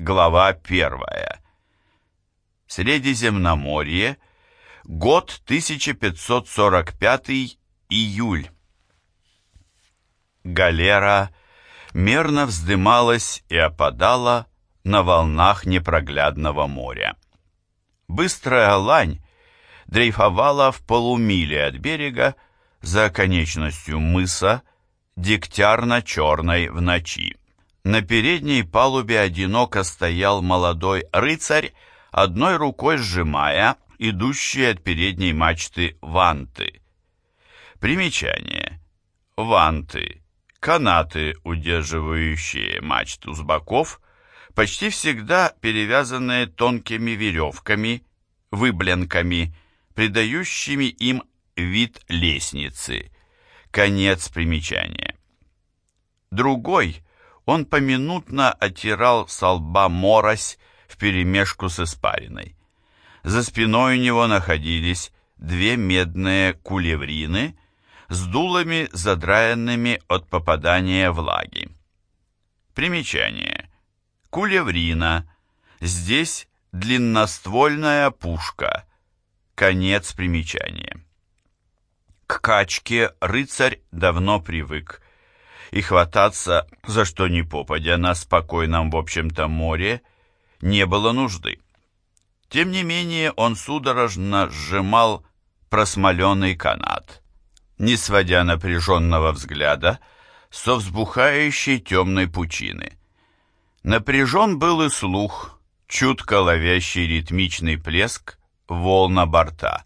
Глава первая. Средиземноморье. Год 1545 июль. Галера мерно вздымалась и опадала на волнах непроглядного моря. Быстрая лань дрейфовала в полумиле от берега за конечностью мыса, дегтярно-черной в ночи. На передней палубе одиноко стоял молодой рыцарь, одной рукой сжимая идущие от передней мачты ванты. Примечание. Ванты. Канаты, удерживающие мачту с боков, почти всегда перевязанные тонкими веревками, выбленками, придающими им вид лестницы. Конец примечания. Другой он поминутно оттирал со лба морось вперемешку с испариной. За спиной у него находились две медные кулеврины с дулами, задраенными от попадания влаги. Примечание. Кулеврина. Здесь длинноствольная пушка. Конец примечания. К качке рыцарь давно привык, и хвататься за что ни попадя на спокойном, в общем-то, море не было нужды. Тем не менее он судорожно сжимал просмоленный канат, не сводя напряженного взгляда со взбухающей темной пучины. Напряжен был и слух, чутко ловящий ритмичный плеск волна борта.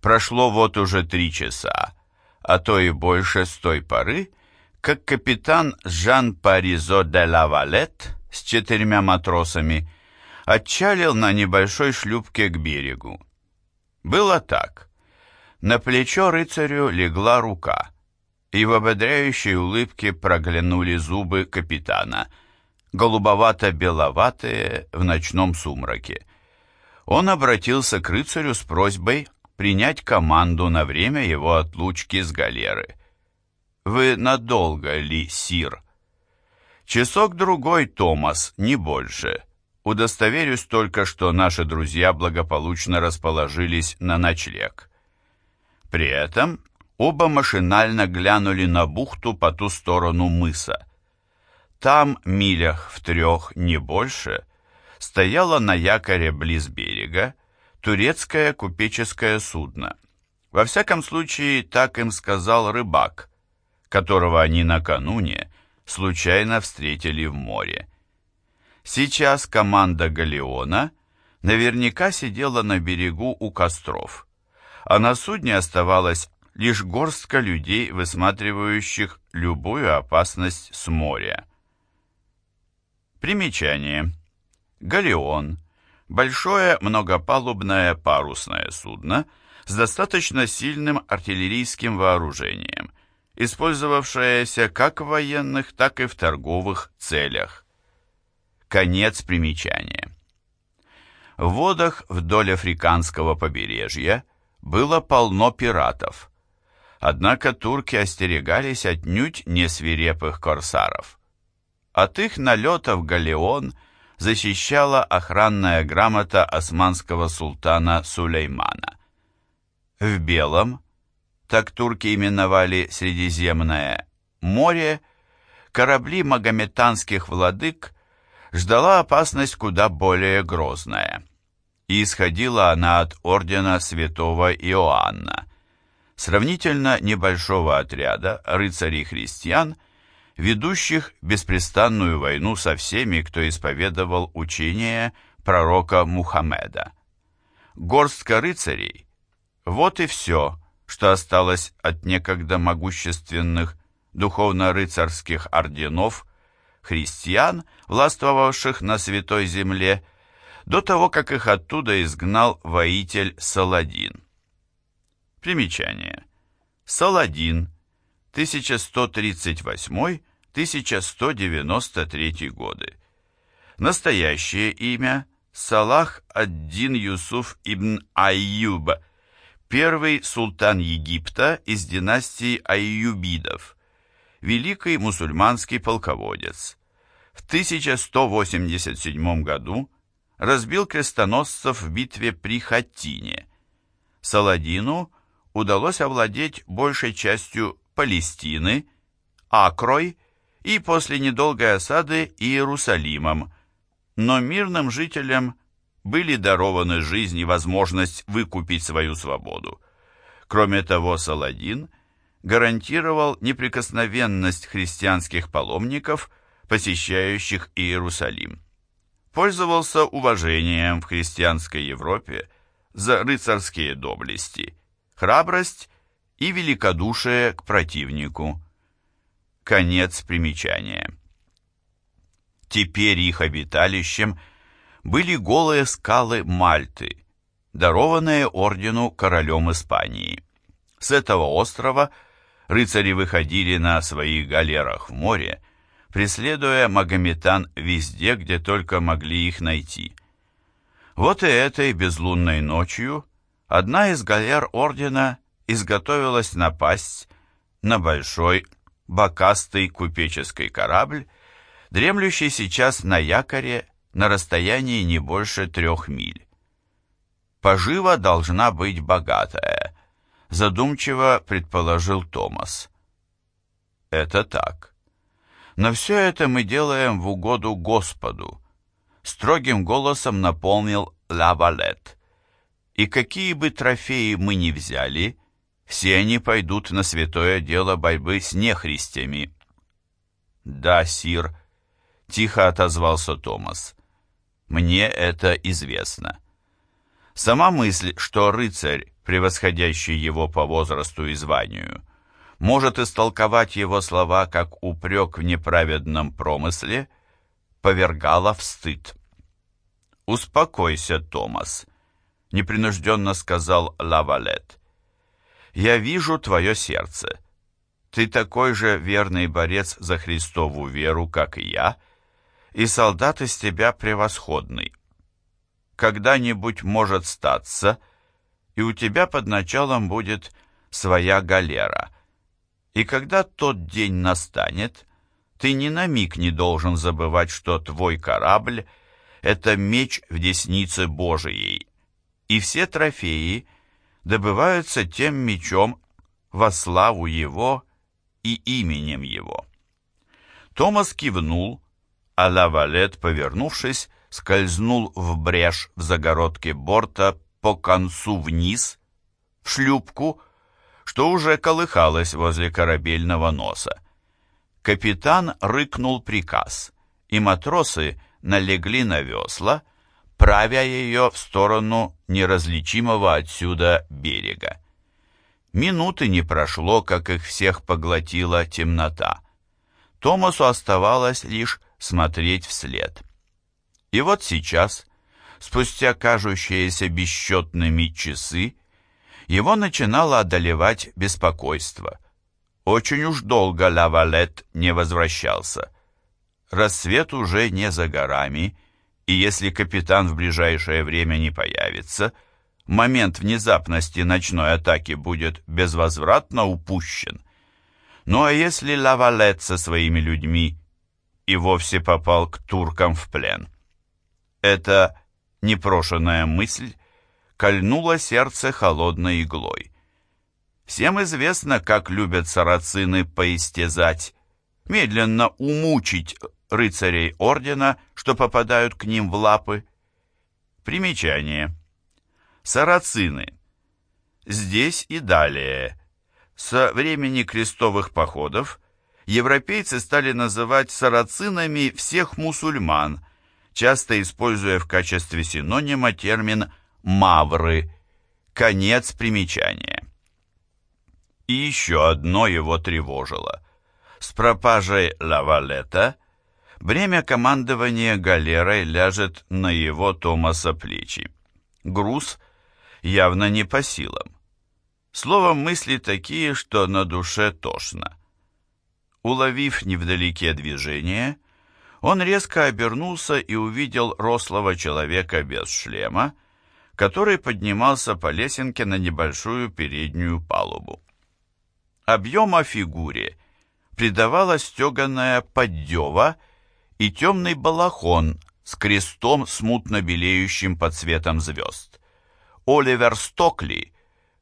Прошло вот уже три часа, а то и больше с той поры, как капитан Жан Паризо де Лавалет с четырьмя матросами отчалил на небольшой шлюпке к берегу. Было так. На плечо рыцарю легла рука, и в ободряющей улыбке проглянули зубы капитана — голубовато-беловатые в ночном сумраке. Он обратился к рыцарю с просьбой принять команду на время его отлучки с галеры. «Вы надолго ли, сир?» «Часок-другой, Томас, не больше. Удостоверюсь только, что наши друзья благополучно расположились на ночлег». При этом оба машинально глянули на бухту по ту сторону мыса. Там, милях в трех, не больше, стояло на якоре близ берега турецкое купеческое судно. Во всяком случае, так им сказал рыбак, которого они накануне случайно встретили в море. Сейчас команда галеона наверняка сидела на берегу у костров, а на судне оставалась лишь горстка людей, высматривающих любую опасность с моря. Примечание. Галеон. Большое многопалубное парусное судно с достаточно сильным артиллерийским вооружением, использовавшееся как в военных, так и в торговых целях. Конец примечания. В водах вдоль африканского побережья было полно пиратов, однако турки остерегались отнюдь не свирепых корсаров. От их налетов галеон защищала охранная грамота османского султана Сулеймана. В Белом, так турки именовали Средиземное море, корабли магометанских владык ждала опасность куда более грозная. И исходила она от ордена святого Иоанна, сравнительно небольшого отряда рыцарей-христиан – ведущих беспрестанную войну со всеми, кто исповедовал учение пророка Мухаммеда. Горстка рыцарей – вот и все, что осталось от некогда могущественных духовно-рыцарских орденов, христиан, властвовавших на Святой Земле, до того, как их оттуда изгнал воитель Саладин. Примечание. Саладин, 1138 1193 годы. Настоящее имя Салах ад-Дин Юсуф ибн Айюб, первый султан Египта из династии Айюбидов, великий мусульманский полководец. В в 1187 году разбил крестоносцев в битве при Хаттине. Саладину удалось овладеть большей частью Палестины, Акрой и после недолгой осады Иерусалимом, но мирным жителям были дарованы жизнь и возможность выкупить свою свободу. Кроме того, Саладин гарантировал неприкосновенность христианских паломников, посещающих Иерусалим. Пользовался уважением в христианской Европе за рыцарские доблести, храбрость и великодушие к противнику. Конец примечания. Теперь их обиталищем были голые скалы Мальты, дарованные ордену королем Испании. С этого острова рыцари выходили на своих галерах в море, преследуя магометан везде, где только могли их найти. Вот и этой безлунной ночью одна из галер ордена изготовилась напасть на большой, бокастый купеческий корабль, дремлющий сейчас на якоре на расстоянии не больше трех миль. Пожива должна быть богатая, задумчиво предположил Томас. Это так. Но все это мы делаем в угоду Господу, строгим голосом наполнил Лавалет. И какие бы трофеи мы ни взяли, все они пойдут на святое дело борьбы с нехристями. Да, сир, тихо отозвался Томас. Мне это известно. Сама мысль, что рыцарь, превосходящий его по возрасту и званию, может истолковать его слова как упрек в неправедном промысле, повергала в стыд. «Успокойся, Томас», — непринужденно сказал Лавалет. «Я вижу твое сердце. Ты такой же верный борец за Христову веру, как и я, — и солдат из тебя превосходный. Когда-нибудь может статься, и у тебя под началом будет своя галера. И когда тот день настанет, ты ни на миг не должен забывать, что твой корабль — это меч в деснице Божией, и все трофеи добываются тем мечом во славу его и именем его. Томас кивнул, а Лавалет, повернувшись, скользнул в брешь в загородке борта по концу вниз, в шлюпку, что уже колыхалось возле корабельного носа. Капитан рыкнул приказ, и матросы налегли на весла, правя ее в сторону неразличимого отсюда берега. Минуты не прошло, как их всех поглотила темнота. Томасу оставалось лишь смотреть вслед. И вот сейчас, спустя кажущиеся бесчетными часы, его начинало одолевать беспокойство. Очень уж долго Лавалет не возвращался. Рассвет уже не за горами, и если капитан в ближайшее время не появится, момент внезапности ночной атаки будет безвозвратно упущен. Ну а если Лавалет со своими людьми и вовсе попал к туркам в плен. Эта непрошенная мысль кольнула сердце холодной иглой. Всем известно, как любят сарацины поистязать, медленно умучить рыцарей ордена, что попадают к ним в лапы. Примечание. Сарацины. Здесь и далее. Со времени крестовых походов европейцы стали называть сарацинами всех мусульман, часто используя в качестве синонима термин «мавры», конец примечания. И еще одно его тревожило. С пропажей Лавалета бремя командования галерой ляжет на его Томаса плечи. Груз явно не по силам. Словом, мысли такие, что на душе тошно. Уловив невдалеке движение, он резко обернулся и увидел рослого человека без шлема, который поднимался по лесенке на небольшую переднюю палубу. Объема фигуре придавала стеганая поддева и темный балахон с крестом, смутно белеющим под светом звезд. Оливер Стокли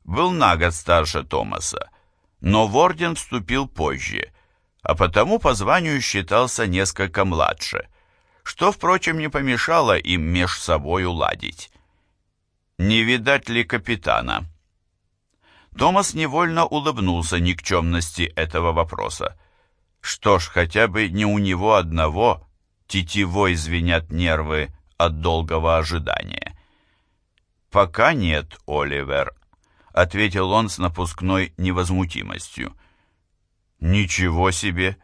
был на год старше Томаса, но в орден вступил позже, а потому по званию считался несколько младше, что, впрочем, не помешало им меж собой уладить. «Не видать ли капитана?» Томас невольно улыбнулся никчемности этого вопроса. Что ж, хотя бы не у него одного тетивой звенят нервы от долгого ожидания. «Пока нет, Оливер», — ответил он с напускной невозмутимостью. «Ничего себе!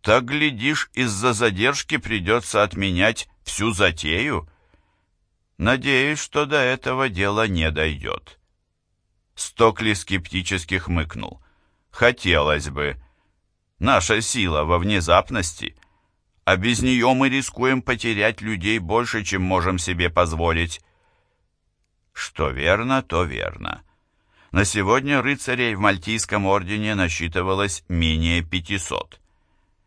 Так, глядишь, из-за задержки придется отменять всю затею?» «Надеюсь, что до этого дела не дойдет». Стокли скептически хмыкнул. «Хотелось бы. Наша сила во внезапности, а без нее мы рискуем потерять людей больше, чем можем себе позволить». Что верно, то верно. На сегодня рыцарей в Мальтийском ордене насчитывалось менее 500.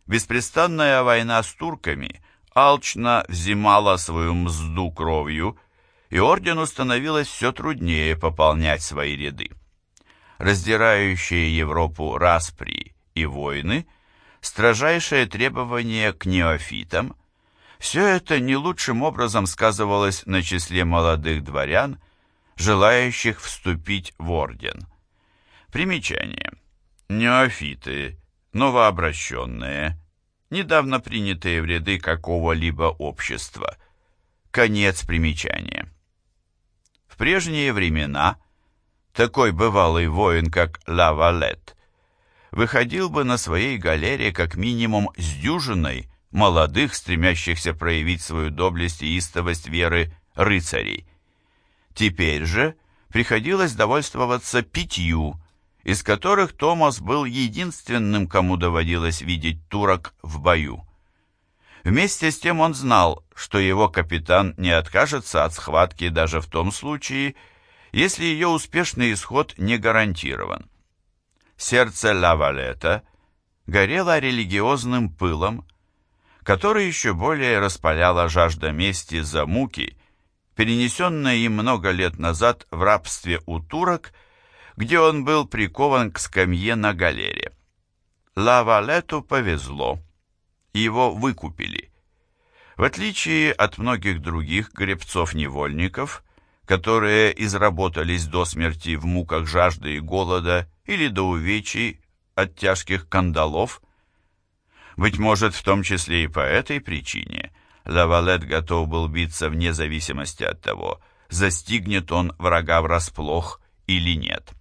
Беспрестанная война с турками алчно взимала свою мзду кровью, и ордену становилось все труднее пополнять свои ряды. Раздирающие Европу распри и войны, строжайшее требование к неофитам, все это не лучшим образом сказывалось на числе молодых дворян, желающих вступить в орден. Примечание. Неофиты, новообращенные, недавно принятые в ряды какого-либо общества. Конец примечания. В прежние времена такой бывалый воин, как Лавалет, выходил бы на своей галере как минимум с дюжиной молодых, стремящихся проявить свою доблесть и истовость веры рыцарей. Теперь же приходилось довольствоваться пятью, из которых Томас был единственным, кому доводилось видеть турок в бою. Вместе с тем он знал, что его капитан не откажется от схватки даже в том случае, если ее успешный исход не гарантирован. Сердце Лавалета горело религиозным пылом, который еще более распаляла жажда мести за муки, перенесенная им много лет назад в рабстве у турок, где он был прикован к скамье на галере. Лавалету повезло его выкупили. В отличие от многих других гребцов-невольников, которые изработались до смерти в муках жажды и голода или до увечий от тяжких кандалов, быть может, в том числе и по этой причине Лавалет готов был биться вне зависимости от того, застигнет он врага врасплох или нет.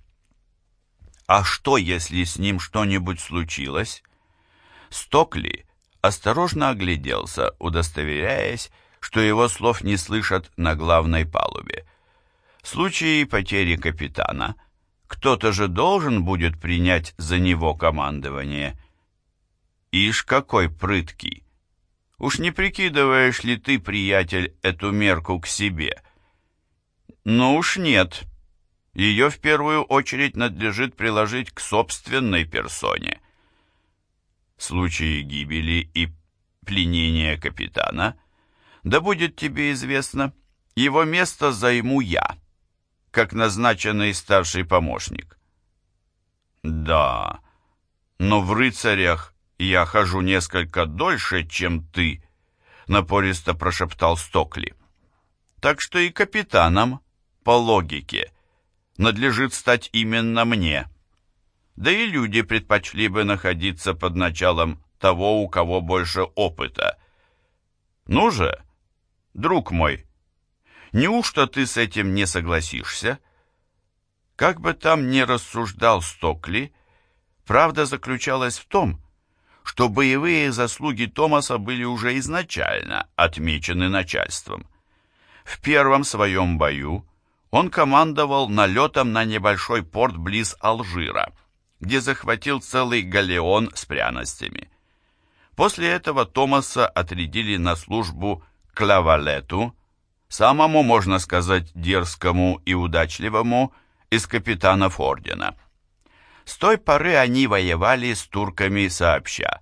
А что, если с ним что-нибудь случилось? Стокли осторожно огляделся, удостоверяясь, что его слов не слышат на главной палубе. В случае потери капитана кто-то же должен будет принять за него командование. Ишь, какой прыткий! Уж не прикидываешь ли ты, приятель, эту мерку к себе? Ну уж нет. Ее в первую очередь надлежит приложить к собственной персоне в случае гибели и пленения капитана, да будет тебе известно, его место займу я, как назначенный старший помощник. Да, но в рыцарях я хожу несколько дольше, чем ты, напористо прошептал Стокли. Так что и капитаном, по логике, надлежит стать именно мне да и люди предпочли бы находиться под началом того, у кого больше опыта. Ну же, друг мой, неужто ты с этим не согласишься? Как бы там ни рассуждал Стокли, правда заключалась в том, что боевые заслуги Томаса были уже изначально отмечены начальством. В первом своем бою он командовал налетом на небольшой порт близ Алжира – где захватил целый галеон с пряностями. После этого Томаса отрядили на службу к Лавалету, самому, можно сказать, дерзкому и удачливому из капитанов ордена. С той поры они воевали с турками сообща.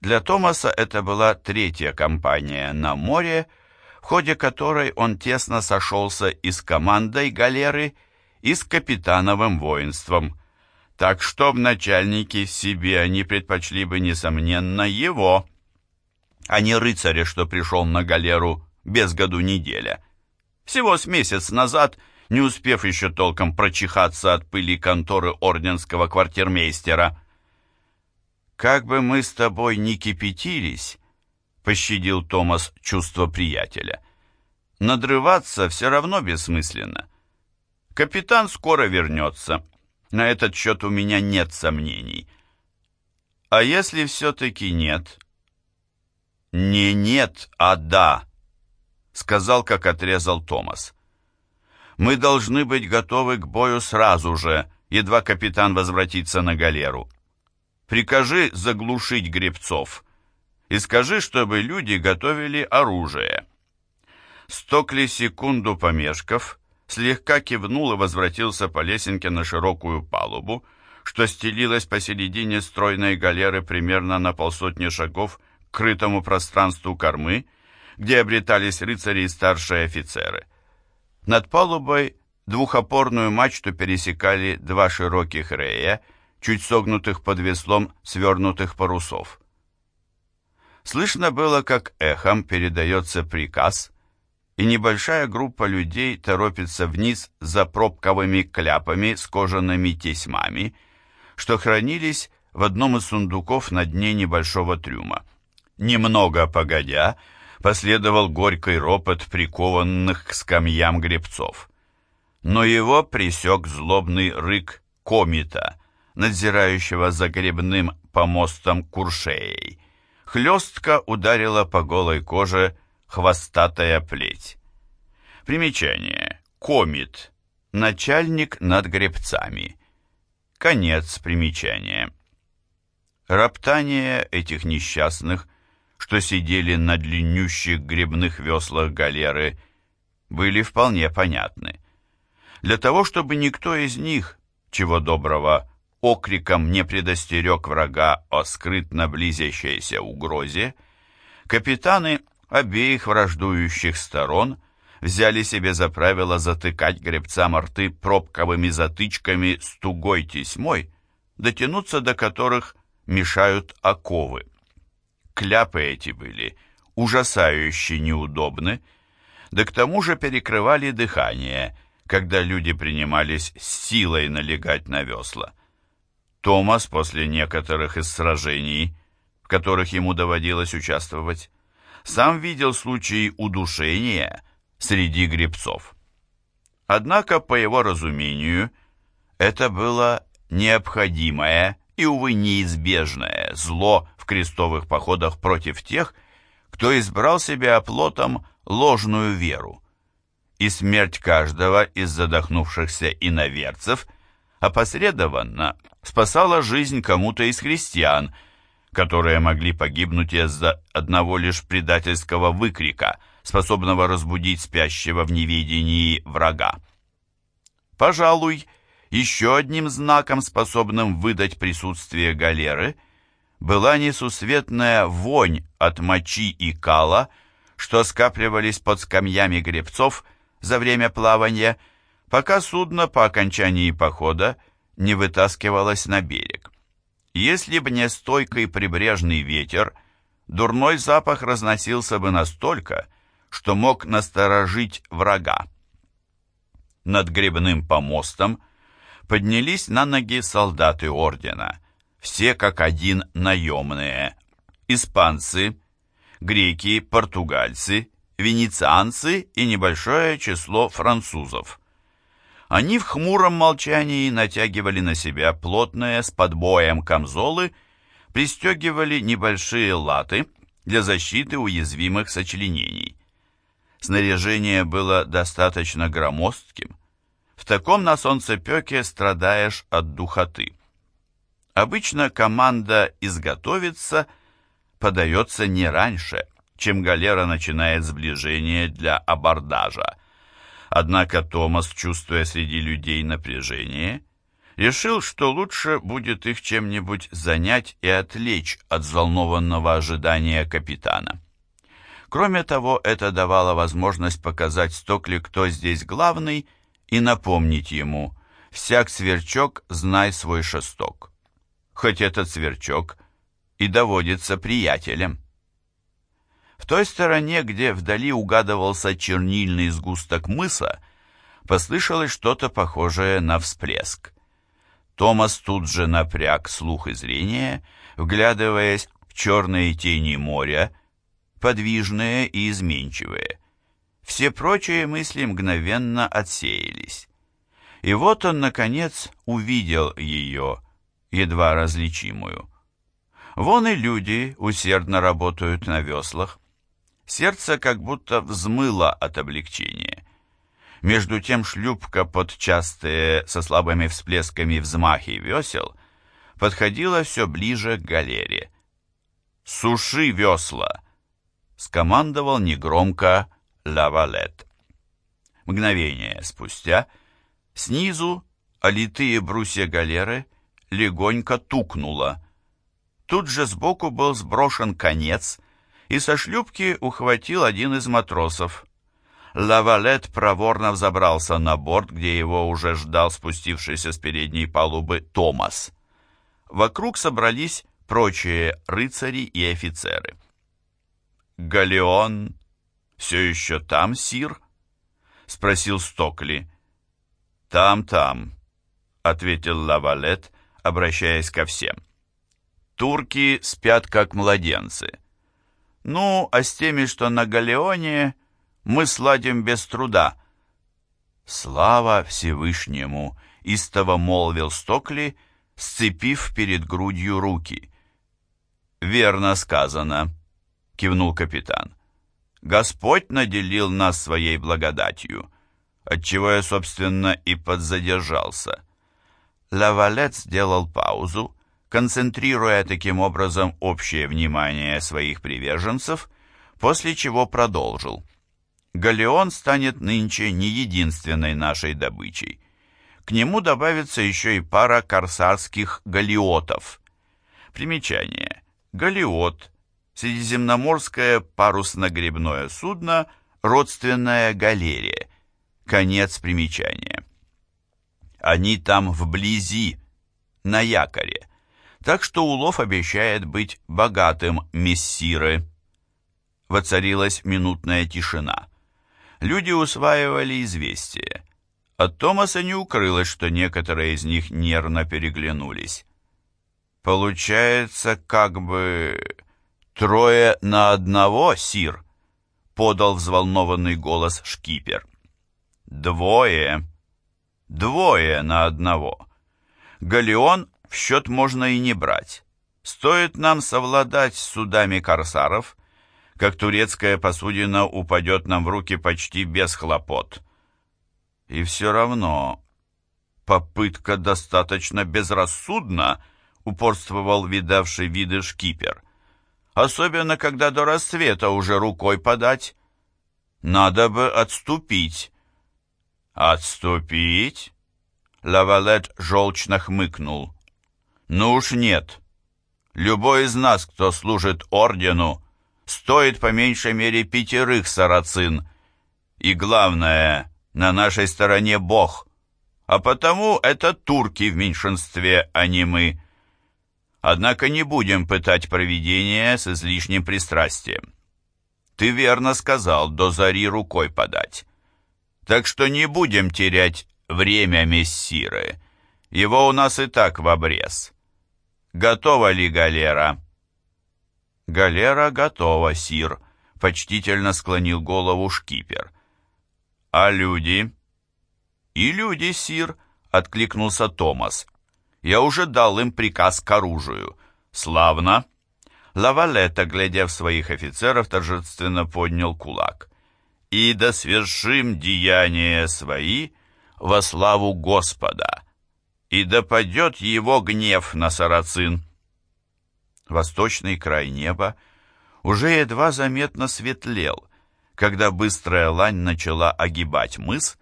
Для Томаса это была третья кампания на море, в ходе которой он тесно сошелся и с командой галеры, и с капитановым воинством. Так что в начальнике себе они предпочли бы, несомненно, его, а не рыцаря, что пришел на галеру без году неделя. Всего с месяц назад, не успев еще толком прочихаться от пыли конторы орденского квартирмейстера. «Как бы мы с тобой ни кипятились», — пощадил Томас чувство приятеля, — «надрываться все равно бессмысленно. Капитан скоро вернется. На этот счет у меня нет сомнений». «А если все-таки нет?» «Не нет, а да», — сказал, как отрезал Томас. «Мы должны быть готовы к бою сразу же, едва капитан возвратится на галеру. Прикажи заглушить гребцов и скажи, чтобы люди готовили оружие». Стокли секунду помешков, слегка кивнул и возвратился по лесенке на широкую палубу, что стелилась посередине стройной галеры примерно на полсотни шагов крытому пространству кормы, где обретались рыцари и старшие офицеры. Над палубой двухопорную мачту пересекали два широких рея, чуть согнутых под веслом свернутых парусов. Слышно было, как эхом передается приказ, и небольшая группа людей торопится вниз за пробковыми кляпами с кожаными тесьмами, что хранились в одном из сундуков на дне небольшого трюма. Немного погодя, последовал горький ропот прикованных к скамьям гребцов. Но его пресек злобный рык комита, надзирающего за гребным помостом куршеей. Хлестка ударила по голой коже хвостатая плеть. Примечание. Комит. Начальник над гребцами. Конец примечания. Роптание этих несчастных что сидели на длиннющих гребных веслах галеры, были вполне понятны. Для того, чтобы никто из них, чего доброго, окриком не предостерег врага о скрытно близящейся угрозе, капитаны обеих враждующих сторон взяли себе за правило затыкать гребцам рты пробковыми затычками с тугой тесьмой, дотянуться до которых мешают оковы. Кляпы эти были ужасающе неудобны, да к тому же перекрывали дыхание, когда люди принимались силой налегать на весла. Томас после некоторых из сражений, в которых ему доводилось участвовать, сам видел случаи удушения среди гребцов. Однако, по его разумению, это было необходимое и, увы, неизбежное зло в крестовых походах против тех, кто избрал себе оплотом ложную веру. И смерть каждого из задохнувшихся иноверцев опосредованно спасала жизнь кому-то из христиан, которые могли погибнуть из-за одного лишь предательского выкрика, способного разбудить спящего в неведении врага. Пожалуй, еще одним знаком, способным выдать присутствие галеры, была несусветная вонь от мочи и кала, что скапливались под скамьями гребцов за время плавания, пока судно по окончании похода не вытаскивалось на берег. Если б не стойкий прибрежный ветер, дурной запах разносился бы настолько, что мог насторожить врага. Над гребным помостом – поднялись на ноги солдаты ордена, все как один наемные, испанцы, греки, португальцы, венецианцы и небольшое число французов. Они в хмуром молчании натягивали на себя плотные с подбоем камзолы, пристегивали небольшие латы для защиты уязвимых сочленений. Снаряжение было достаточно громоздким, в таком на солнцепеке страдаешь от духоты. Обычно команда «изготовиться» подается не раньше, чем галера начинает сближение для абордажа. Однако Томас, чувствуя среди людей напряжение, решил, что лучше будет их чем-нибудь занять и отвлечь от взволнованного ожидания капитана. Кроме того, это давало возможность показать Стокли, кто здесь главный, и напомнить ему «Всяк сверчок, знай свой шесток». Хоть этот сверчок и доводится приятелем. В той стороне, где вдали угадывался чернильный сгусток мыса, послышалось что-то похожее на всплеск. Томас тут же напряг слух и зрение, вглядываясь в черные тени моря, подвижные и изменчивые. Все прочие мысли мгновенно отсеялись. И вот он, наконец, увидел ее, едва различимую. Вон и люди усердно работают на веслах. Сердце как будто взмыло от облегчения. Между тем шлюпка под частые со слабыми всплесками взмахи весел подходила все ближе к галере. «Суши весла!» — скомандовал негромко Лавалет. Мгновение спустя снизу олитые брусья галеры легонько тукнуло. Тут же сбоку был сброшен конец, и со шлюпки ухватил один из матросов. Лавалет проворно взобрался на борт, где его уже ждал спустившийся с передней палубы Томас. Вокруг собрались прочие рыцари и офицеры. «Галеон все еще там, сир?» — спросил Стокли. «Там-там», — ответил Лавалет, обращаясь ко всем. «Турки спят, как младенцы. Ну, а с теми, что на Галеоне, мы сладим без труда. Слава Всевышнему, истово молвил Стокли, сцепив перед грудью руки. Верно сказано, кивнул капитан. Господь наделил нас своей благодатью, отчего я, собственно, и подзадержался. Лавалет сделал паузу, концентрируя таким образом общее внимание своих приверженцев, после чего продолжил. Галеон станет нынче не единственной нашей добычей. К нему добавится еще и пара корсарских галиотов. Примечание. Галиот – средиземноморское парусно-гребное судно, родственное галерее. Конец примечания. Они там вблизи, на якоре, так что улов обещает быть богатым мессиры. Воцарилась минутная тишина. Люди усваивали известие. От Томаса не укрылось, что некоторые из них нервно переглянулись. «Получается, как бы трое на одного, Сир?» — подал взволнованный голос шкипер. «Двое. Двое на одного. Галеон в счет можно и не брать. Стоит нам совладать с судами корсаров, как турецкая посудина упадет нам в руки почти без хлопот. И все равно попытка достаточно безрассудна, упорствовал видавший виды шкипер. Особенно, когда до рассвета уже рукой подать. Надо бы отступить. Отступить? Лавалет желчно хмыкнул. Ну уж нет. Любой из нас, кто служит ордену, стоит по меньшей мере пятерых сарацин. И главное, на нашей стороне Бог. А потому это турки в меньшинстве, а не мы. Однако не будем пытать провидение с излишним пристрастием. Ты верно сказал, до зари рукой подать. Так что не будем терять время мессиры. Его у нас и так в обрез. Готова ли галера?» «Галера готова, сир», — почтительно склонил голову шкипер. «А люди?» «И люди, сир», — откликнулся Томас. «Я уже дал им приказ к оружию. Славно!» Лавалета, глядя в своих офицеров, торжественно поднял кулак. «И да свершим деяния свои во славу Господа, и да падет его гнев на сарацин!» Восточный край неба уже едва заметно светлел, когда быстрая лань начала огибать мыс,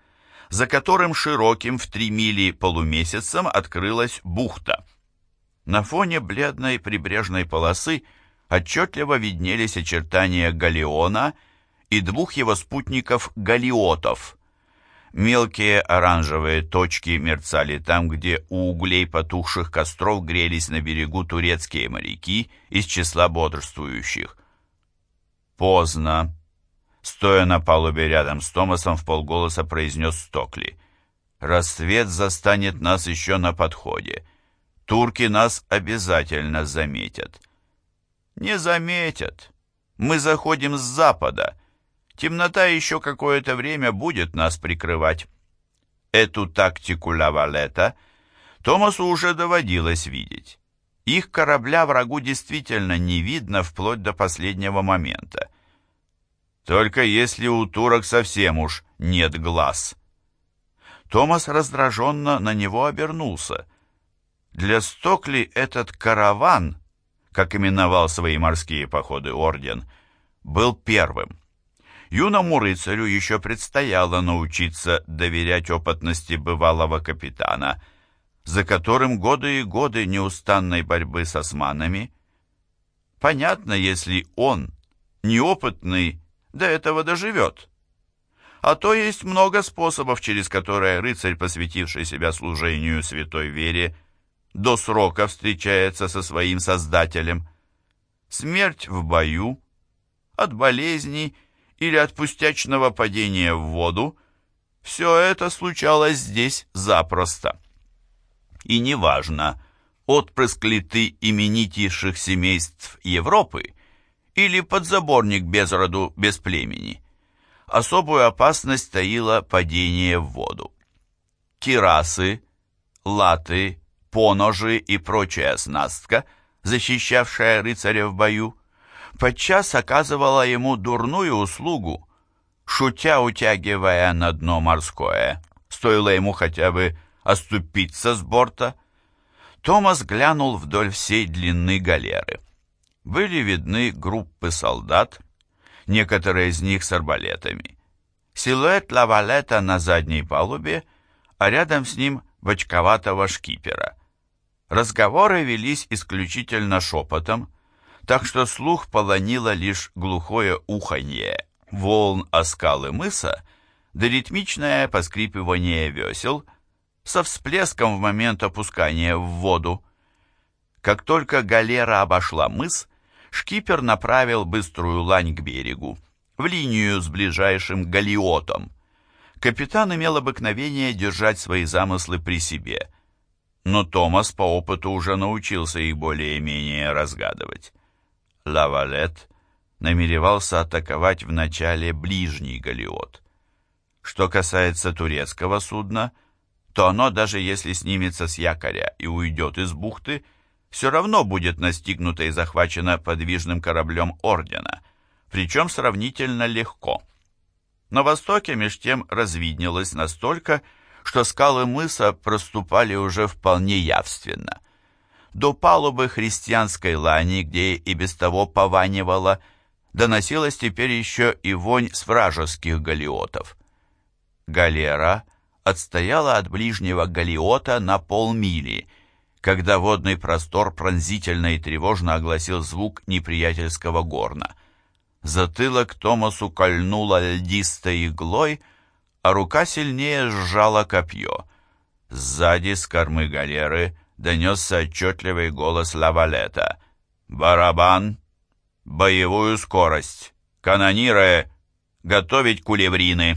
за которым широким в три мили полумесяцем открылась бухта. На фоне бледной прибрежной полосы отчетливо виднелись очертания галеона и двух его спутников галиотов. Мелкие оранжевые точки мерцали там, где у углей потухших костров грелись на берегу турецкие моряки из числа бодрствующих. Поздно. Стоя на палубе рядом с Томасом, в полголоса произнес Стокли. «Рассвет застанет нас еще на подходе. Турки нас обязательно заметят». «Не заметят. Мы заходим с запада. Темнота еще какое-то время будет нас прикрывать». Эту тактику Лавалета Томасу уже доводилось видеть. Их корабля врагу действительно не видно вплоть до последнего момента. Только если у турок совсем уж нет глаз. Томас раздраженно на него обернулся. Для Стокли этот караван, как именовал свои морские походы орден, был первым. Юному рыцарю еще предстояло научиться доверять опытности бывалого капитана, за которым годы и годы неустанной борьбы с османами. Понятно, если он, неопытный, до этого доживет. А то есть много способов, через которые рыцарь, посвятивший себя служению святой вере, до срока встречается со своим Создателем. Смерть в бою, от болезней или от пустячного падения в воду, все это случалось здесь запросто. И неважно, отпрыск ли ты именитейших семейств Европы или подзаборник без роду, без племени. Особую опасность таило падение в воду. Кирасы, латы, поножи и прочая снастка, защищавшая рыцаря в бою, подчас оказывала ему дурную услугу, шутя утягивая на дно морское. Стоило ему хотя бы оступиться с борта. Томас глянул вдоль всей длины галеры были видны группы солдат, некоторые из них с арбалетами. Силуэт лавалета на задней палубе, а рядом с ним бочковатого шкипера. Разговоры велись исключительно шепотом, так что слух полонило лишь глухое уханье волн о скалы мыса, да ритмичное поскрипывание весел со всплеском в момент опускания в воду. Как только галера обошла мыс, шкипер направил быструю лань к берегу, в линию с ближайшим галиотом. Капитан имел обыкновение держать свои замыслы при себе, но Томас по опыту уже научился их более-менее разгадывать. Лавалет намеревался атаковать вначале ближний галиот. Что касается турецкого судна, то оно, даже если снимется с якоря и уйдет из бухты, все равно будет настигнута и захвачена подвижным кораблем Ордена, причем сравнительно легко. На востоке меж тем развиднелось настолько, что скалы мыса проступали уже вполне явственно. До палубы христианской лани, где и без того пованивало, доносилась теперь еще и вонь с вражеских галиотов. Галера отстояла от ближнего галиота на полмили – когда водный простор пронзительно и тревожно огласил звук неприятельского горна. Затылок Томасу кольнуло льдистой иглой, а рука сильнее сжала копье. Сзади с кормы галеры донесся отчетливый голос Лавалета. «Барабан! Боевую скорость! Канониры! Готовить кулеврины!»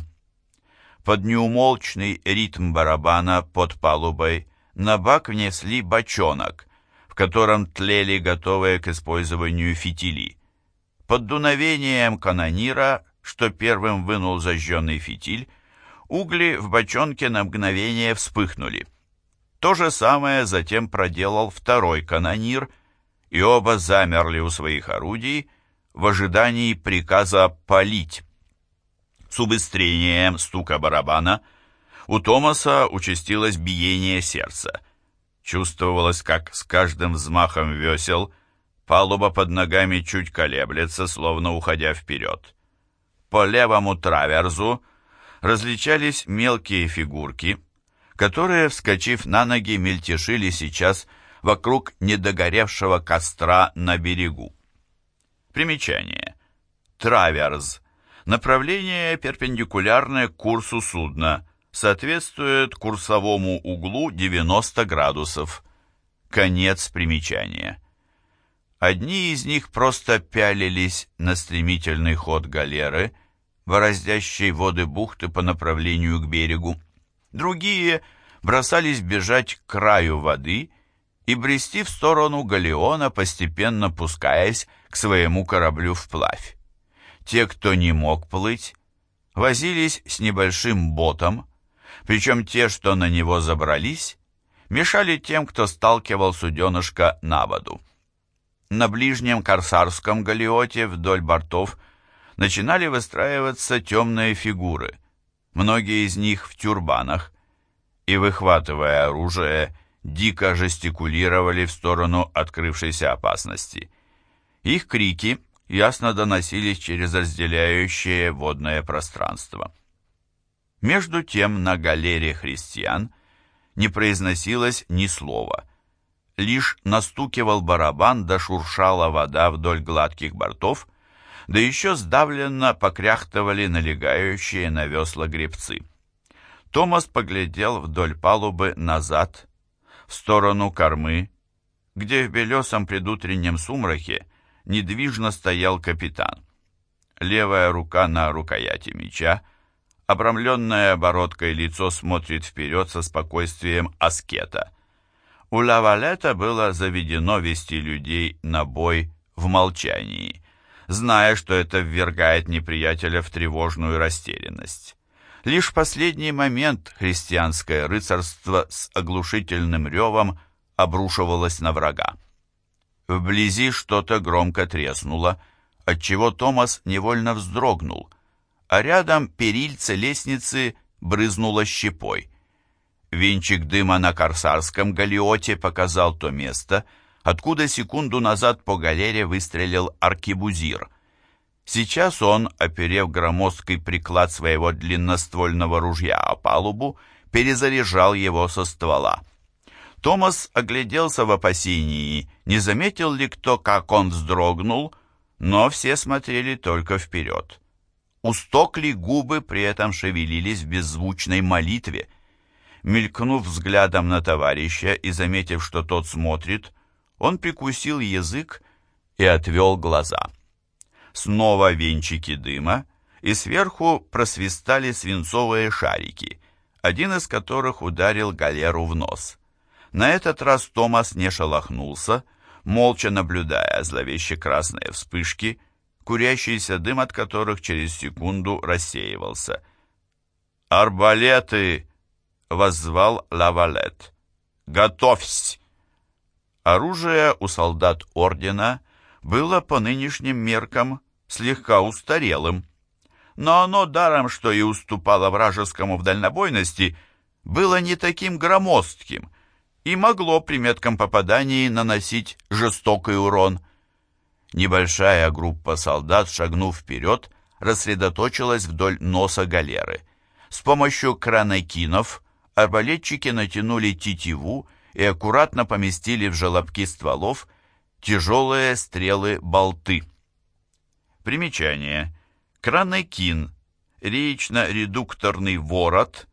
Под неумолчный ритм барабана под палубой на бак внесли бочонок, в котором тлели готовые к использованию фитили. Под дуновением канонира, что первым вынул зажженный фитиль, угли в бочонке на мгновение вспыхнули. То же самое затем проделал второй канонир, и оба замерли у своих орудий в ожидании приказа палить. С убыстрением стука барабана – у Томаса участилось биение сердца. Чувствовалось, как с каждым взмахом весел палуба под ногами чуть колеблется, словно уходя вперед. По левому траверзу различались мелкие фигурки, которые, вскочив на ноги, мельтешили сейчас вокруг недогоревшего костра на берегу. Примечание. Траверз. Направление перпендикулярное курсу судна, соответствует курсовому углу 90 градусов. Конец примечания. Одни из них просто пялились на стремительный ход галеры, бороздящей воды бухты по направлению к берегу. Другие бросались бежать к краю воды и брести в сторону галеона, постепенно пускаясь к своему кораблю вплавь. Те, кто не мог плыть, возились с небольшим ботом, причем те, что на него забрались, мешали тем, кто сталкивал суденышко на воду. На ближнем корсарском галиоте вдоль бортов начинали выстраиваться темные фигуры, многие из них в тюрбанах, и, выхватывая оружие, дико жестикулировали в сторону открывшейся опасности. Их крики ясно доносились через разделяющее водное пространство. Между тем на галере христиан не произносилось ни слова. Лишь настукивал барабан да шуршала вода вдоль гладких бортов, да еще сдавленно покряхтывали налегающие на весла гребцы. Томас поглядел вдоль палубы назад, в сторону кормы, где в белесом предутреннем сумрахе недвижно стоял капитан. Левая рука на рукояти меча, обрамленное обороткой лицо смотрит вперед со спокойствием аскета. У Лавалета было заведено вести людей на бой в молчании, зная, что это ввергает неприятеля в тревожную растерянность. Лишь в последний момент христианское рыцарство с оглушительным ревом обрушивалось на врага. Вблизи что-то громко треснуло, отчего Томас невольно вздрогнул, а рядом перильце лестницы брызнуло щепой. Венчик дыма на корсарском галиоте показал то место, откуда секунду назад по галере выстрелил аркибузир. Сейчас он, оперев громоздкий приклад своего длинноствольного ружья о палубу, перезаряжал его со ствола. Томас огляделся в опасении, не заметил ли кто, как он вздрогнул, но все смотрели только вперед. Устокли губы при этом шевелились в беззвучной молитве. Мелькнув взглядом на товарища и заметив, что тот смотрит, он прикусил язык и отвел глаза. Снова венчики дыма, и сверху просвистали свинцовые шарики, один из которых ударил галеру в нос. На этот раз Томас не шелохнулся, молча наблюдая зловеще красные вспышки, курящийся дым от которых через секунду рассеивался. «Арбалеты!» — воззвал Лавалет. «Готовься!» Оружие у солдат ордена было по нынешним меркам слегка устарелым, но оно даром, что и уступало вражескому в дальнобойности, было не таким громоздким, и могло при метком попадании наносить жестокий урон. Небольшая группа солдат, шагнув вперед, рассредоточилась вдоль носа галеры. С помощью кранекинов арбалетчики натянули тетиву и аккуратно поместили в желобки стволов тяжелые стрелы-болты. Примечание. Кранекин. Реечно-редукторный ворот.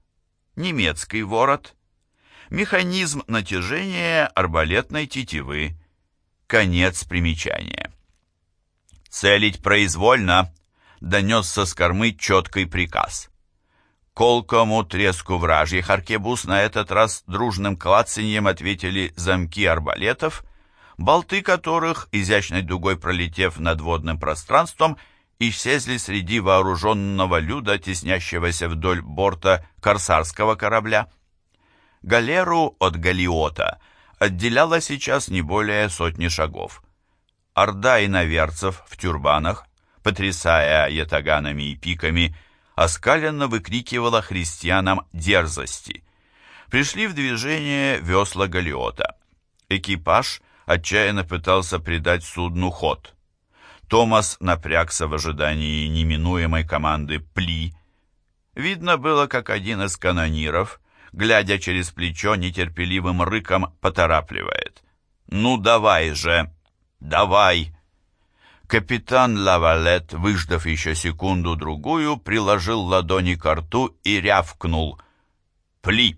Немецкий ворот механизм натяжения арбалетной тетивы. Конец примечания. «Целить произвольно!» — донесся с кормы четкий приказ. Колкому треску вражьих аркебуз на этот раз дружным клацаньем ответили замки арбалетов, болты которых, изящной дугой пролетев над водным пространством, исчезли среди вооруженного люда, теснящегося вдоль борта корсарского корабля. Галеру от галиота отделяло сейчас не более сотни шагов. Орда иноверцев в тюрбанах, потрясая ятаганами и пиками, оскаленно выкрикивала христианам дерзости. Пришли в движение весла галиота. Экипаж отчаянно пытался придать судну ход. Томас напрягся в ожидании неминуемой команды «Пли», Видно было, как один из канониров, глядя через плечо, нетерпеливым рыком поторапливает. «Ну давай же! Давай!» Капитан Лавалет, выждав еще секунду-другую, приложил ладони к рту и рявкнул. «Пли!»